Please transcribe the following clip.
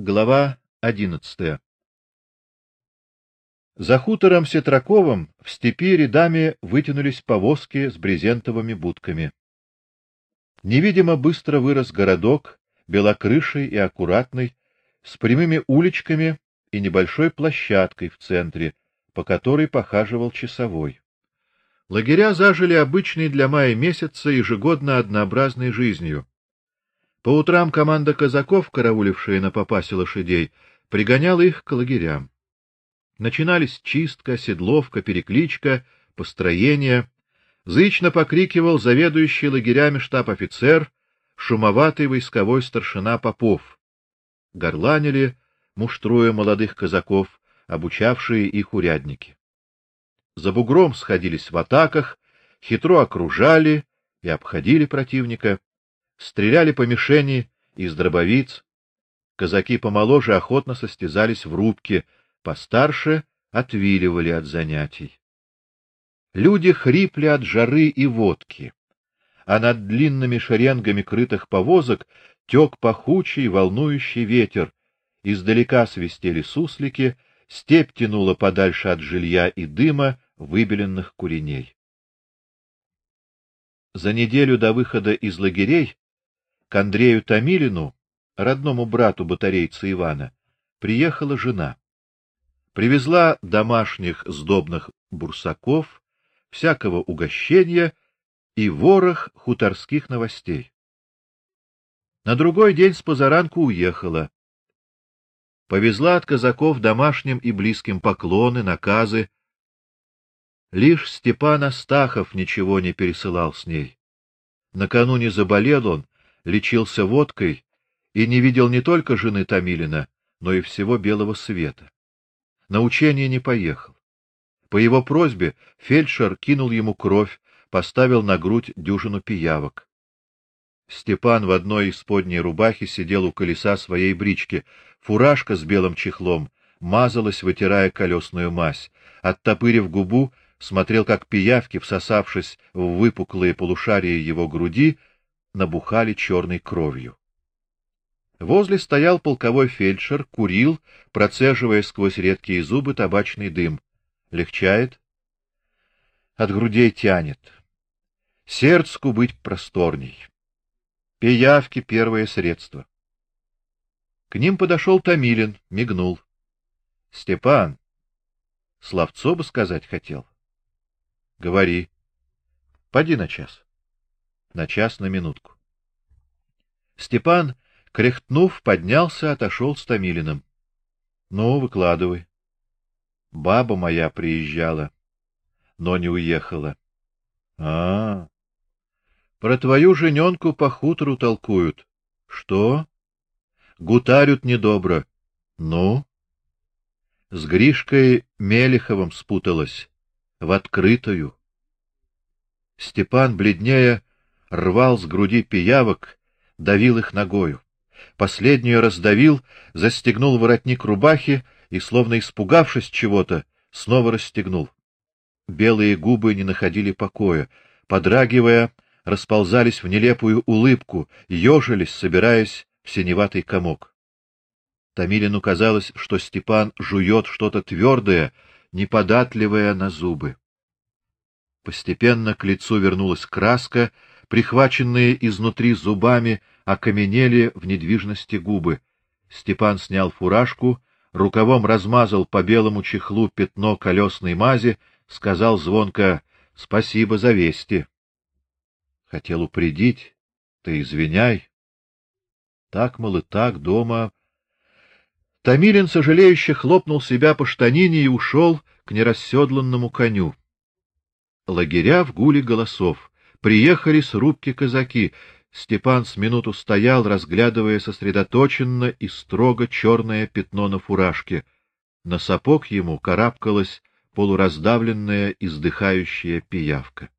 Глава одиннадцатая. За хутором Сетраковым в степи рядами вытянулись повозки с брезентовыми будками. Невидимо быстро вырос городок, белокрыший и аккуратный, с прямыми уличками и небольшой площадкой в центре, по которой похаживал часовой. Лагеря зажили обычной для мая месяца ежегодно однообразной жизнью. По утрам команда казаков, караулившая на попасе лошадей, пригоняла их к лагерям. Начинались чистка, седловка, перекличка, построение. Зычно покрикивал заведующий лагерями штаб-офицер, шумоватый войсковой старшина Попов. Горланили, муштруя молодых казаков, обучавшие их урядники. За бугром сходились в атаках, хитро окружали и обходили противника стреляли по мишени из дробовиц. Казаки помоложе охотно состязались в рубке, постарше отвиливали от занятий. Люди хрипли от жары и водки, а над длинными шеренгами крытых повозок тек пахучий, волнующий ветер. Издалека свистели суслики, степь тянула подальше от жилья и дыма выбеленных куреней. За неделю до выхода из лагерей к Андрею Томилину, родному брату батарейца Ивана, приехала жена. Привезла домашних сдобных бурсаков, всякого угощения и ворох хуторских новостей. На другой день с позаранку уехала. Повезла от казаков домашним и близким поклоны, наказы. Лишь Степан Астахов ничего не пересылал с ней. Накануне заболел он, лечился водкой и не видел не только жены Томилина, но и всего белого света. На учение не поехал. По его просьбе фельдшер кинул ему кровь, поставил на грудь дюжину пиявок. Степан в одной из подней рубахи сидел у колеса своей брички. Фуражка с белым чехлом мазалась, вытирая колесную мазь. Оттопырив губу, смотрел, как пиявки, всосавшись в выпуклые полушария его груди, набухали черной кровью. Возле стоял полковой фельдшер, курил, процеживая сквозь редкие зубы табачный дым. Легчает? От грудей тянет. Сердцу быть просторней. Пиявки первое средство. К ним подошел Томилин, мигнул. Степан, словцо бы сказать хотел. Говори. Поди на час на час на минутку. Степан, кряхтнув, поднялся, отошел с Томилиным. Ну, выкладывай. Баба моя приезжала, но не уехала. А, -а, -а. Про твою жененку по хутору толкуют. Что? Гутарют недобро. Ну? С Гришкой Мелиховым спуталась в открытую. Степан бледнее рвал с груди пиявок, давил их ногою. Последнюю раздавил, застегнул воротник рубахи и, словно испугавшись чего-то, снова расстегнул. Белые губы не находили покоя, подрагивая, расползались в нелепую улыбку, ежились, собираясь в синеватый комок. Томилину казалось, что Степан жует что-то твердое, неподатливое на зубы. Постепенно к лицу вернулась краска, прихваченные изнутри зубами, окаменели в недвижности губы. Степан снял фуражку, рукавом размазал по белому чехлу пятно колесной мази, сказал звонко: "Спасибо за вести". Хотел упредить, ты извиняй. Так мол и так дома. Томилин сожалеюще хлопнул себя по штанине и ушел к нерасседланному коню. Лагеря в гуле голосов. Приехали с рубки казаки. Степан с минуту стоял, разглядывая сосредоточенно и строго черное пятно на фуражке. На сапог ему карабкалась полураздавленная, издыхающая пиявка.